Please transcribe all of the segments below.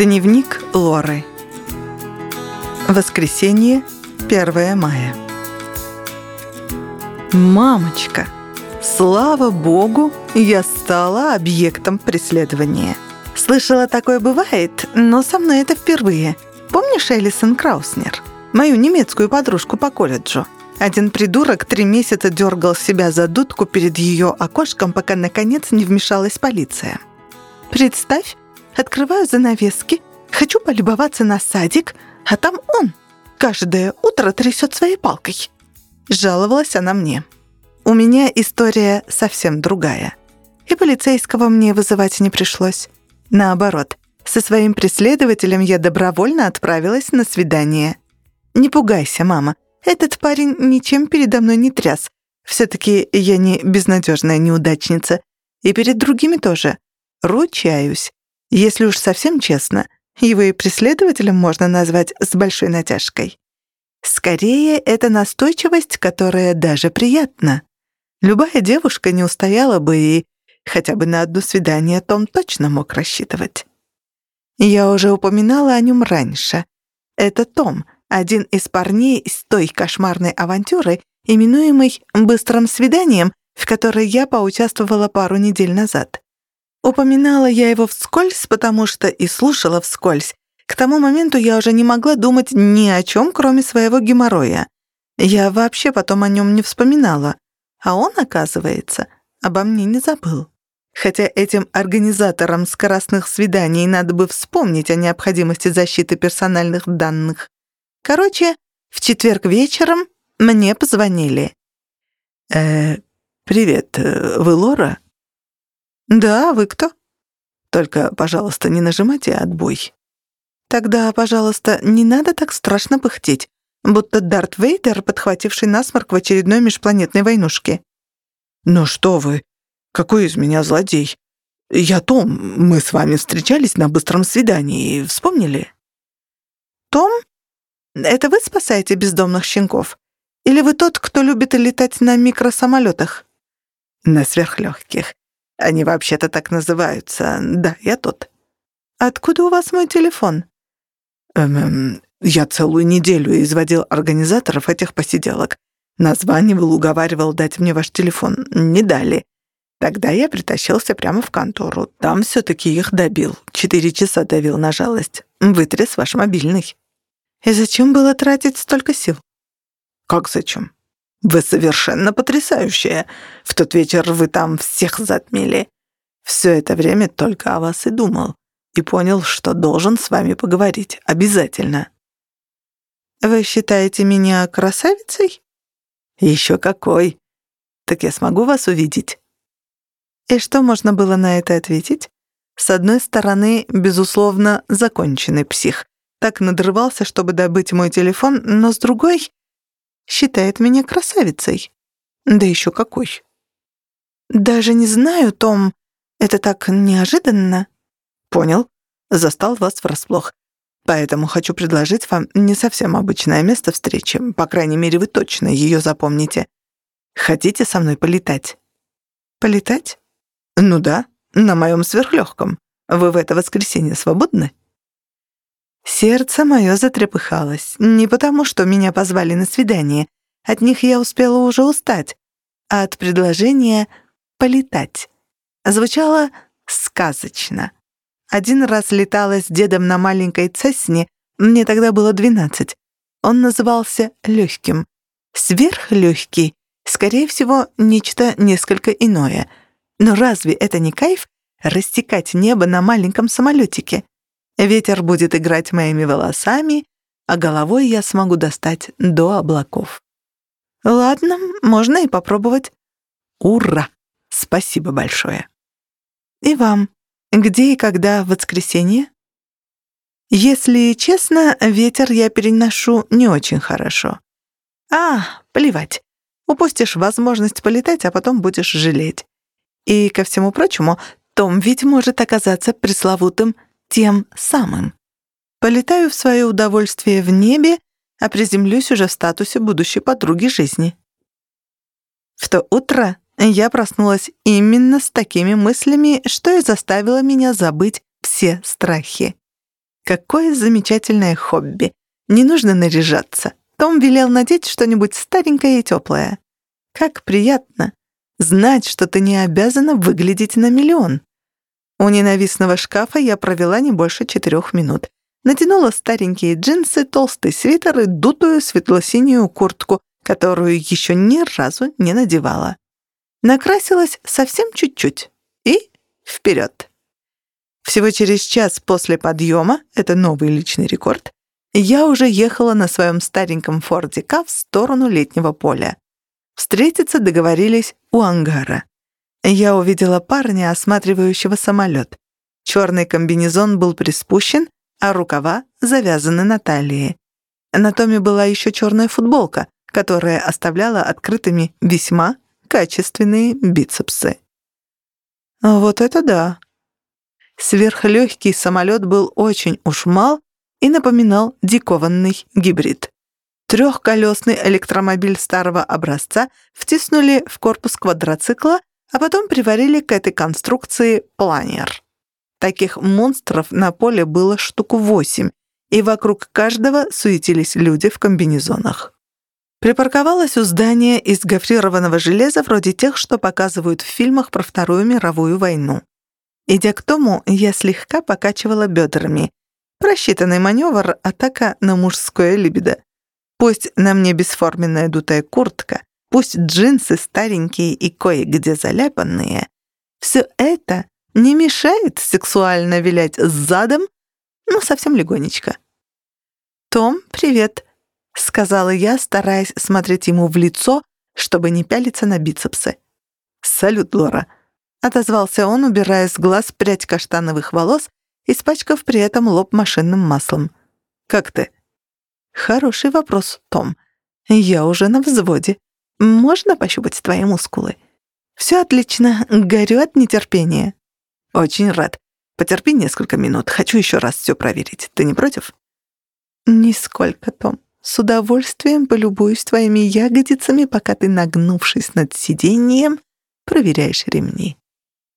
Дневник Лоры. Воскресенье, 1 мая. Мамочка, слава богу, я стала объектом преследования. Слышала, такое бывает, но со мной это впервые. Помнишь Элисон Крауснер? Мою немецкую подружку по колледжу. Один придурок три месяца дергал себя за дудку перед ее окошком, пока наконец не вмешалась полиция. Представь, Открываю занавески, хочу полюбоваться на садик, а там он каждое утро трясет своей палкой. Жаловалась она мне. У меня история совсем другая. И полицейского мне вызывать не пришлось. Наоборот, со своим преследователем я добровольно отправилась на свидание. Не пугайся, мама, этот парень ничем передо мной не тряс. Все-таки я не безнадежная неудачница. И перед другими тоже. Ручаюсь. Если уж совсем честно, его и преследователем можно назвать с большой натяжкой. Скорее, это настойчивость, которая даже приятна. Любая девушка не устояла бы и хотя бы на одно свидание Том точно мог рассчитывать. Я уже упоминала о нем раньше. Это Том, один из парней с той кошмарной авантюры, именуемой «быстрым свиданием», в которой я поучаствовала пару недель назад. Упоминала я его вскользь, потому что и слушала вскользь. К тому моменту я уже не могла думать ни о чем, кроме своего геморроя. Я вообще потом о нем не вспоминала. А он, оказывается, обо мне не забыл. Хотя этим организаторам скоростных свиданий надо бы вспомнить о необходимости защиты персональных данных. Короче, в четверг вечером мне позвонили. «Э, привет, э, вы Лора?» «Да, вы кто?» «Только, пожалуйста, не нажимайте отбой». «Тогда, пожалуйста, не надо так страшно пыхтеть, будто Дарт Вейдер, подхвативший насморк в очередной межпланетной войнушке». «Ну что вы? Какой из меня злодей? Я Том, мы с вами встречались на быстром свидании, вспомнили?» «Том? Это вы спасаете бездомных щенков? Или вы тот, кто любит летать на микросамолетах?» «На сверхлегких. Они вообще-то так называются. Да, я тот. Откуда у вас мой телефон? Эм, эм, я целую неделю изводил организаторов этих посиделок. Названивал, уговаривал дать мне ваш телефон. Не дали. Тогда я притащился прямо в контору. Там все-таки их добил. Четыре часа давил на жалость. Вытряс ваш мобильный. И зачем было тратить столько сил? Как зачем? Вы совершенно потрясающая. В тот вечер вы там всех затмили. Все это время только о вас и думал. И понял, что должен с вами поговорить. Обязательно. Вы считаете меня красавицей? Еще какой. Так я смогу вас увидеть? И что можно было на это ответить? С одной стороны, безусловно, законченный псих. Так надрывался, чтобы добыть мой телефон, но с другой считает меня красавицей. Да еще какой. Даже не знаю, Том, это так неожиданно. Понял. Застал вас врасплох. Поэтому хочу предложить вам не совсем обычное место встречи. По крайней мере, вы точно ее запомните. Хотите со мной полетать? Полетать? Ну да, на моем сверхлегком. Вы в это воскресенье свободны? Сердце мое затрепыхалось. Не потому, что меня позвали на свидание. От них я успела уже устать. А от предложения «полетать». Звучало сказочно. Один раз летала с дедом на маленькой Цесне, мне тогда было двенадцать. Он назывался легким. Сверхлегкий, скорее всего, нечто несколько иное. Но разве это не кайф — растекать небо на маленьком самолетике? Ветер будет играть моими волосами, а головой я смогу достать до облаков. Ладно, можно и попробовать. Ура! Спасибо большое. И вам. Где и когда в воскресенье? Если честно, ветер я переношу не очень хорошо. А, плевать. Упустишь возможность полетать, а потом будешь жалеть. И, ко всему прочему, Том ведь может оказаться пресловутым тем самым. Полетаю в свое удовольствие в небе, а приземлюсь уже в статусе будущей подруги жизни. В то утро я проснулась именно с такими мыслями, что и заставило меня забыть все страхи. Какое замечательное хобби. Не нужно наряжаться. Том велел надеть что-нибудь старенькое и теплое. Как приятно знать, что ты не обязана выглядеть на миллион. У ненавистного шкафа я провела не больше четырех минут. Натянула старенькие джинсы, толстый свитер и дутую светло-синюю куртку, которую еще ни разу не надевала. Накрасилась совсем чуть-чуть. И вперед. Всего через час после подъема, это новый личный рекорд, я уже ехала на своем стареньком Форде К в сторону летнего поля. Встретиться договорились у ангара. Я увидела парня, осматривающего самолет. Черный комбинезон был приспущен, а рукава завязаны на талии. На Томе была еще черная футболка, которая оставляла открытыми весьма качественные бицепсы. Вот это да. Сверхлегкий самолет был очень уж мал и напоминал дикованный гибрид. Трехколесный электромобиль старого образца втиснули в корпус квадроцикла, а потом приварили к этой конструкции планер. Таких монстров на поле было штук восемь, и вокруг каждого суетились люди в комбинезонах. Припарковалась у здания из гофрированного железа вроде тех, что показывают в фильмах про Вторую мировую войну. Идя к тому, я слегка покачивала бедрами. Просчитанный маневр — атака на мужское либидо. Пусть на мне бесформенная дутая куртка, пусть джинсы старенькие и кое-где заляпанные, все это не мешает сексуально вилять задом, ну, совсем легонечко. «Том, привет», — сказала я, стараясь смотреть ему в лицо, чтобы не пялиться на бицепсы. «Салют, Лора», — отозвался он, убирая с глаз прядь каштановых волос, испачкав при этом лоб машинным маслом. «Как ты?» «Хороший вопрос, Том. Я уже на взводе. Можно пощупать твои мускулы?» «Все отлично. Горю от нетерпения». «Очень рад. Потерпи несколько минут. Хочу еще раз все проверить. Ты не против?» «Нисколько, Том. С удовольствием полюбуюсь твоими ягодицами, пока ты, нагнувшись над сиденьем, проверяешь ремни.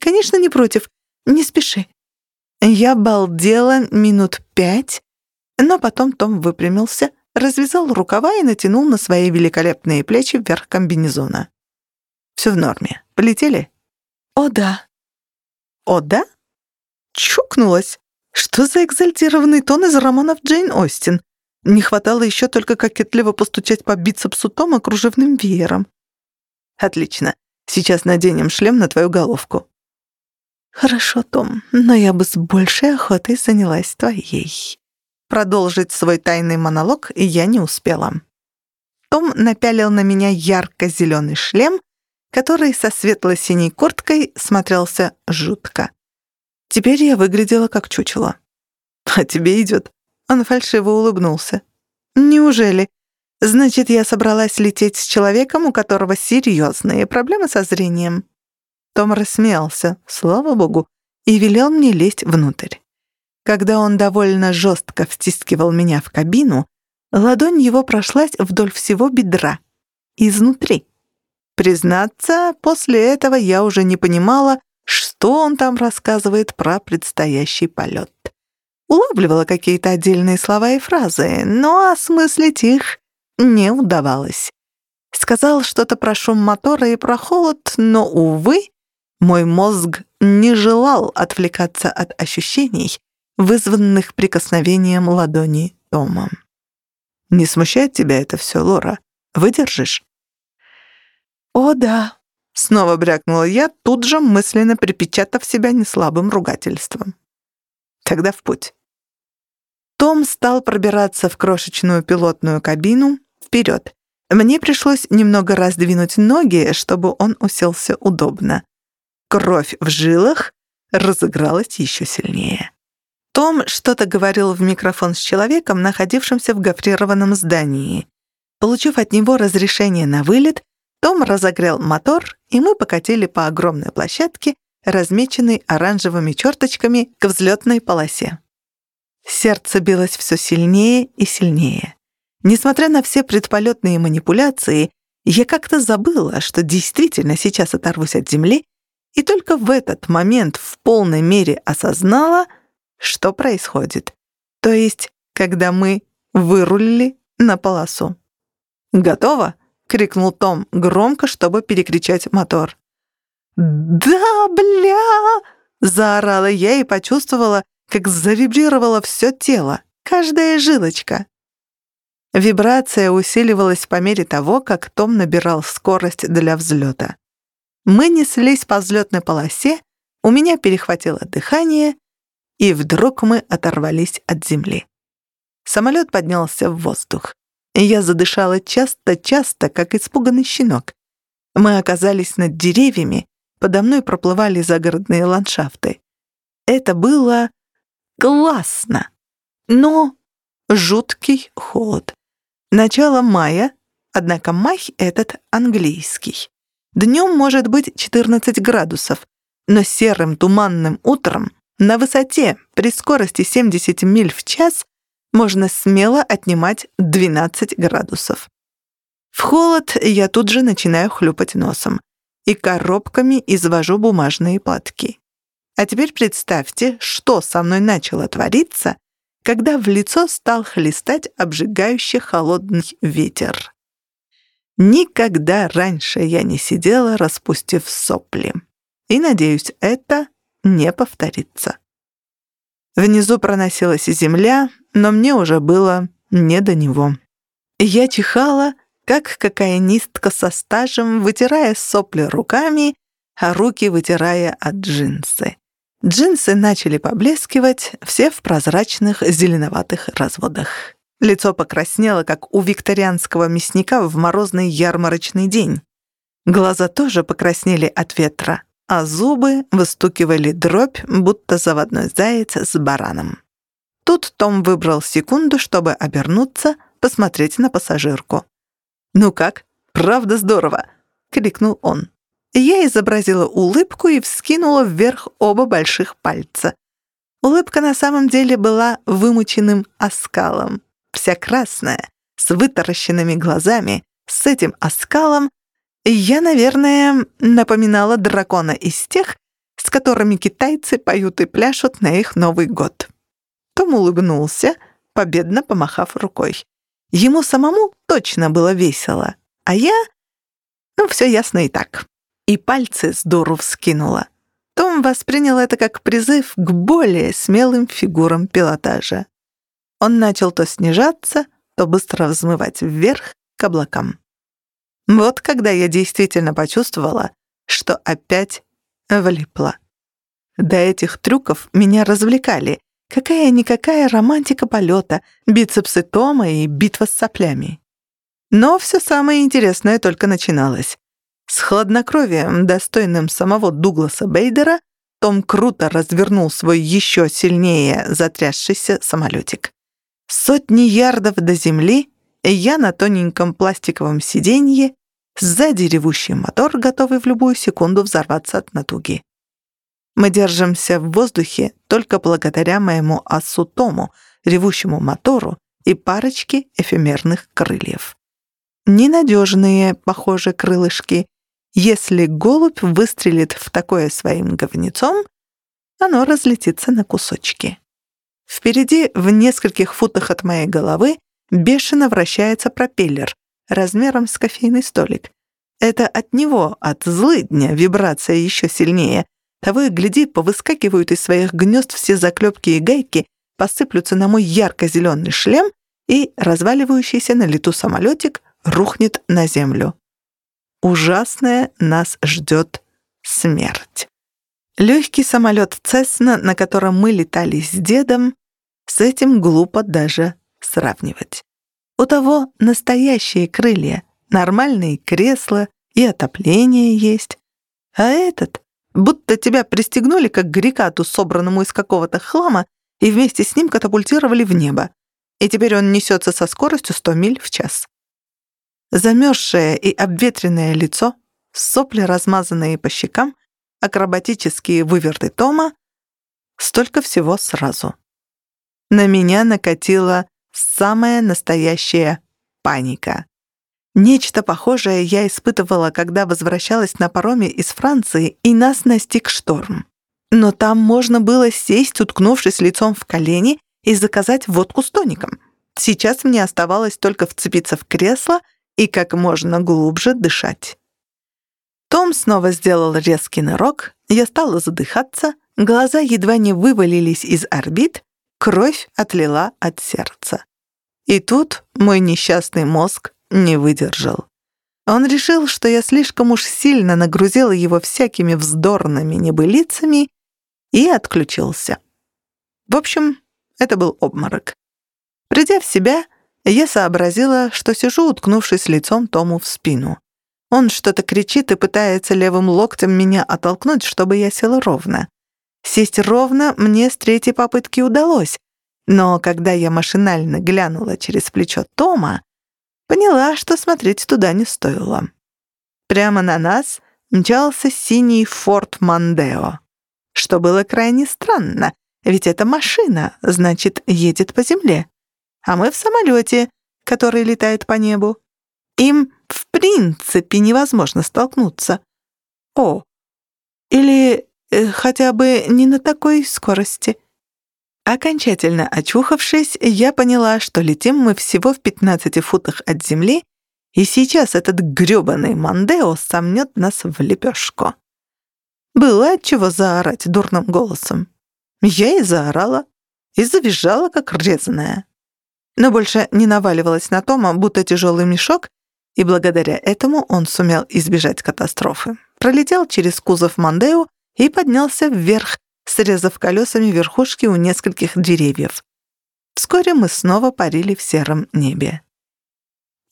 Конечно, не против. Не спеши. Я балдела минут пять, но потом Том выпрямился, развязал рукава и натянул на свои великолепные плечи вверх комбинезона. Все в норме. Полетели? О, да. О, да? Чукнулась. Что за экзальтированный тон из романов Джейн Остин? Не хватало еще только кокетливо постучать по бицепсу Тома кружевным веером. «Отлично. Сейчас наденем шлем на твою головку». «Хорошо, Том, но я бы с большей охотой занялась твоей». Продолжить свой тайный монолог я не успела. Том напялил на меня ярко-зеленый шлем, который со светло-синей курткой смотрелся жутко. Теперь я выглядела как чучело. «А тебе идет», он фальшиво улыбнулся. «Неужели? Значит, я собралась лететь с человеком, у которого серьезные проблемы со зрением». Том рассмеялся, слава богу, и велел мне лезть внутрь. Когда он довольно жестко втискивал меня в кабину, ладонь его прошлась вдоль всего бедра, изнутри. Признаться, после этого я уже не понимала, что он там рассказывает про предстоящий полет улавливала какие-то отдельные слова и фразы, но осмыслить их не удавалось. Сказал что-то про шум мотора и про холод, но, увы, мой мозг не желал отвлекаться от ощущений, вызванных прикосновением ладони Тома. «Не смущает тебя это все, Лора? Выдержишь?» «О, да», — снова брякнула я, тут же мысленно припечатав себя неслабым ругательством. Тогда в путь. Том стал пробираться в крошечную пилотную кабину вперед. Мне пришлось немного раздвинуть ноги, чтобы он уселся удобно. Кровь в жилах разыгралась еще сильнее. Том что-то говорил в микрофон с человеком, находившимся в гофрированном здании. Получив от него разрешение на вылет, том разогрел мотор, и мы покатили по огромной площадке, размеченной оранжевыми черточками к взлетной полосе. Сердце билось все сильнее и сильнее. Несмотря на все предполетные манипуляции, я как-то забыла, что действительно сейчас оторвусь от земли, и только в этот момент в полной мере осознала, что происходит. То есть, когда мы вырулили на полосу. «Готово?» — крикнул Том громко, чтобы перекричать мотор. «Да, бля!» — заорала я и почувствовала, как завибрировало все тело, каждая жилочка. Вибрация усиливалась по мере того, как Том набирал скорость для взлета. Мы неслись по взлетной полосе, у меня перехватило дыхание, и вдруг мы оторвались от земли. Самолет поднялся в воздух. Я задышала часто-часто, как испуганный щенок. Мы оказались над деревьями, подо мной проплывали загородные ландшафты. Это было классно, но жуткий холод. Начало мая, однако май этот английский. Днем может быть 14 градусов, но серым туманным утром на высоте при скорости 70 миль в час можно смело отнимать 12 градусов. В холод я тут же начинаю хлюпать носом и коробками извожу бумажные платки. А теперь представьте, что со мной начало твориться, когда в лицо стал хлестать обжигающий холодный ветер. Никогда раньше я не сидела, распустив сопли. И, надеюсь, это не повторится. Внизу проносилась земля, но мне уже было не до него. Я чихала, как кокаинистка со стажем, вытирая сопли руками, а руки вытирая от джинсы. Джинсы начали поблескивать, все в прозрачных зеленоватых разводах. Лицо покраснело, как у викторианского мясника в морозный ярмарочный день. Глаза тоже покраснели от ветра, а зубы выстукивали дробь, будто заводной заяц с бараном. Тут Том выбрал секунду, чтобы обернуться, посмотреть на пассажирку. «Ну как? Правда здорово!» — крикнул он. Я изобразила улыбку и вскинула вверх оба больших пальца. Улыбка на самом деле была вымученным оскалом. Вся красная, с вытаращенными глазами, с этим оскалом я, наверное, напоминала дракона из тех, с которыми китайцы поют и пляшут на их Новый год. Том улыбнулся, победно помахав рукой. Ему самому точно было весело, а я... Ну, все ясно и так. И пальцы здорово вскинула. Том воспринял это как призыв к более смелым фигурам пилотажа. Он начал то снижаться, то быстро взмывать вверх к облакам. Вот когда я действительно почувствовала, что опять влипла. До этих трюков меня развлекали. Какая-никакая романтика полета, бицепсы Тома и битва с соплями. Но все самое интересное только начиналось. С хладнокровием, достойным самого Дугласа Бейдера, том круто развернул свой еще сильнее затрясшийся самолетик. Сотни ярдов до земли я на тоненьком пластиковом сиденье, сзади ревущий мотор, готовый в любую секунду взорваться от натуги. Мы держимся в воздухе только благодаря моему осу Тому, ревущему мотору и парочке эфемерных крыльев. Ненадежные, похоже, крылышки. Если голубь выстрелит в такое своим говнецом, оно разлетится на кусочки. Впереди, в нескольких футах от моей головы, бешено вращается пропеллер размером с кофейный столик. Это от него, от злыдня, вибрация еще сильнее. Того и гляди, повыскакивают из своих гнезд все заклепки и гайки, посыплются на мой ярко-зеленый шлем, и разваливающийся на лету самолетик рухнет на землю. Ужасная нас ждет смерть. Легкий самолет «Цесна», на котором мы летали с дедом, с этим глупо даже сравнивать. У того настоящие крылья, нормальные кресла и отопление есть. А этот, будто тебя пристегнули как грекату, собранному из какого-то хлама, и вместе с ним катапультировали в небо. И теперь он несется со скоростью 100 миль в час. Замерзшее и обветренное лицо, сопли, размазанные по щекам, акробатические выверты Тома — столько всего сразу на меня накатила самая настоящая паника. Нечто похожее я испытывала, когда возвращалась на пароме из Франции, и нас настиг шторм. Но там можно было сесть, уткнувшись лицом в колени, и заказать водку с тоником. Сейчас мне оставалось только вцепиться в кресло и как можно глубже дышать. Том снова сделал резкий нырок, я стала задыхаться, глаза едва не вывалились из орбит, кровь отлила от сердца. И тут мой несчастный мозг не выдержал. Он решил, что я слишком уж сильно нагрузила его всякими вздорными небылицами и отключился. В общем, это был обморок. Придя в себя, я сообразила, что сижу, уткнувшись лицом Тому в спину. Он что-то кричит и пытается левым локтем меня оттолкнуть, чтобы я села ровно. Сесть ровно мне с третьей попытки удалось, но когда я машинально глянула через плечо Тома, поняла, что смотреть туда не стоило. Прямо на нас мчался синий форт Мандео, что было крайне странно, ведь это машина, значит, едет по земле. А мы в самолете, который летает по небу. Им в принципе невозможно столкнуться. О, или хотя бы не на такой скорости. Окончательно очухавшись, я поняла, что летим мы всего в 15 футах от земли, и сейчас этот грёбаный Мандео сомнет нас в лепешку. Было от чего заорать дурным голосом. Я и заорала, и завизжала, как резаная. Но больше не наваливалась на Тома, будто тяжелый мешок, и благодаря этому он сумел избежать катастрофы. Пролетел через кузов Мандео и поднялся вверх, срезав колесами верхушки у нескольких деревьев. Вскоре мы снова парили в сером небе.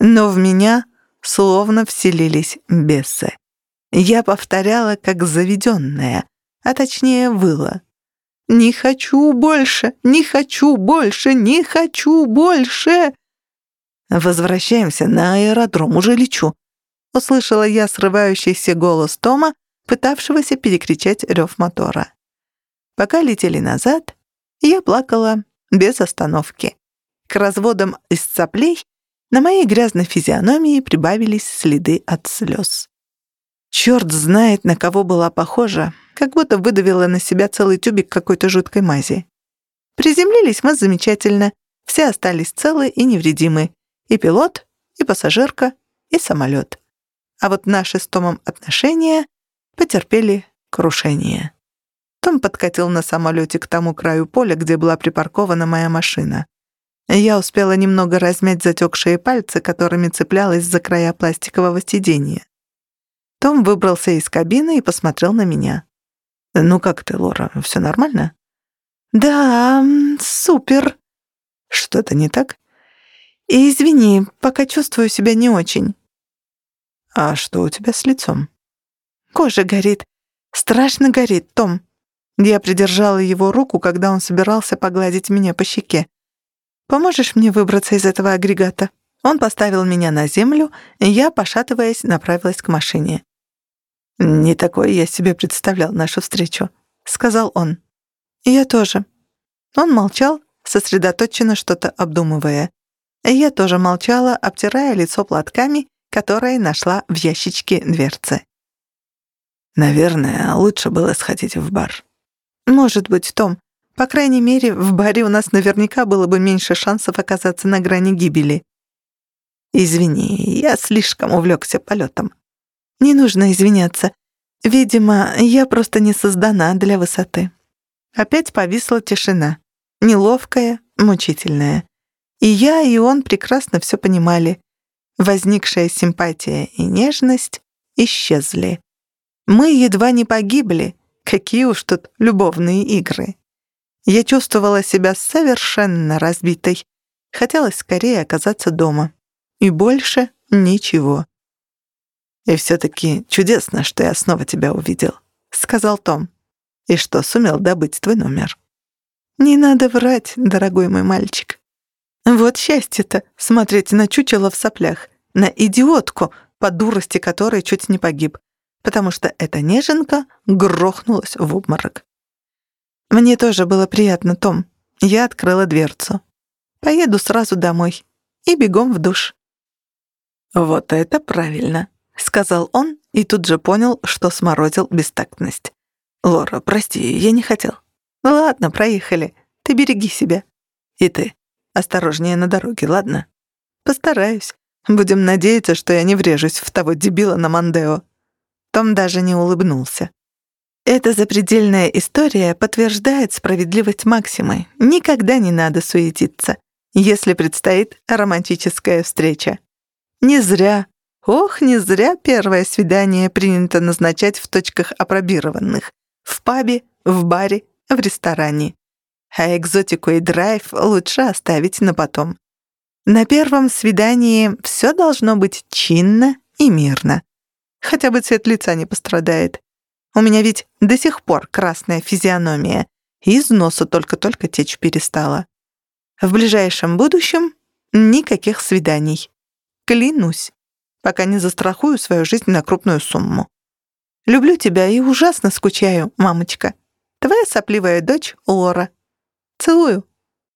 Но в меня словно вселились бесы. Я повторяла, как заведенная, а точнее выла. «Не хочу больше! Не хочу больше! Не хочу больше!» «Возвращаемся на аэродром, уже лечу», — услышала я срывающийся голос Тома, пытавшегося перекричать рев мотора. Пока летели назад, я плакала без остановки. К разводам из соплей на моей грязной физиономии прибавились следы от слез. Черт знает, на кого была похожа, как будто выдавила на себя целый тюбик какой-то жуткой мази. Приземлились мы замечательно, все остались целы и невредимы. И пилот, и пассажирка, и самолет. А вот наши с Томом отношения потерпели крушение. Том подкатил на самолете к тому краю поля, где была припаркована моя машина. Я успела немного размять затекшие пальцы, которыми цеплялась за края пластикового сиденья. Том выбрался из кабины и посмотрел на меня. «Ну как ты, Лора, все нормально?» «Да, супер». «Что-то не так?» «Извини, пока чувствую себя не очень». «А что у тебя с лицом?» «Кожа горит. Страшно горит, Том». Я придержала его руку, когда он собирался погладить меня по щеке. «Поможешь мне выбраться из этого агрегата?» Он поставил меня на землю, и я, пошатываясь, направилась к машине. «Не такое я себе представлял нашу встречу», — сказал он. «Я тоже». Он молчал, сосредоточенно что-то обдумывая. Я тоже молчала, обтирая лицо платками, которые нашла в ящичке дверцы. «Наверное, лучше было сходить в бар». «Может быть, Том. По крайней мере, в баре у нас наверняка было бы меньше шансов оказаться на грани гибели». «Извини, я слишком увлекся полетом. Не нужно извиняться. Видимо, я просто не создана для высоты. Опять повисла тишина. Неловкая, мучительная. И я, и он прекрасно все понимали. Возникшая симпатия и нежность исчезли. Мы едва не погибли. Какие уж тут любовные игры. Я чувствовала себя совершенно разбитой. Хотелось скорее оказаться дома. И больше ничего. «И все-таки чудесно, что я снова тебя увидел», — сказал Том. «И что, сумел добыть твой номер?» «Не надо врать, дорогой мой мальчик. Вот счастье-то — смотреть на чучело в соплях, на идиотку, по дурости которой чуть не погиб, потому что эта неженка грохнулась в обморок. Мне тоже было приятно, Том. Я открыла дверцу. Поеду сразу домой и бегом в душ. Вот это правильно. — сказал он и тут же понял, что сморозил бестактность. «Лора, прости, я не хотел». «Ладно, проехали. Ты береги себя». И ты. Осторожнее на дороге, ладно? Постараюсь. Будем надеяться, что я не врежусь в того дебила на Мандео. Том даже не улыбнулся. Эта запредельная история подтверждает справедливость Максимы. Никогда не надо суетиться, если предстоит романтическая встреча. Не зря, ох, не зря первое свидание принято назначать в точках опробированных. В пабе, в баре, в ресторане. А экзотику и драйв лучше оставить на потом. На первом свидании все должно быть чинно и мирно. Хотя бы цвет лица не пострадает. У меня ведь до сих пор красная физиономия, и из носа только-только течь перестала. В ближайшем будущем никаких свиданий. Клянусь, пока не застрахую свою жизнь на крупную сумму. Люблю тебя и ужасно скучаю, мамочка. Твоя сопливая дочь Лора. Целую.